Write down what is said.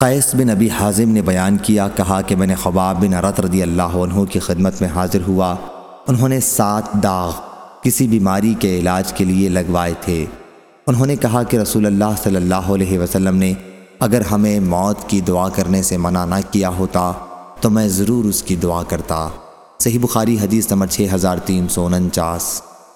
قیس بن ابی حازم نے بیان کیا، کہا کہ میں نے خباب بن عرط رضی اللہ عنہ کی خدمت میں حاضر ہوا۔ انہوں نے سات داغ کسی بیماری کے علاج کے لیے لگوائے تھے۔ انہوں نے کہا کہ رسول اللہ صلی اللہ علیہ وسلم نے اگر ہمیں موت کی دعا کرنے سے منع نہ کیا ہوتا تو میں ضرور اس کی دعا کرتا۔ صحیح بخاری حدیث نمبر 6349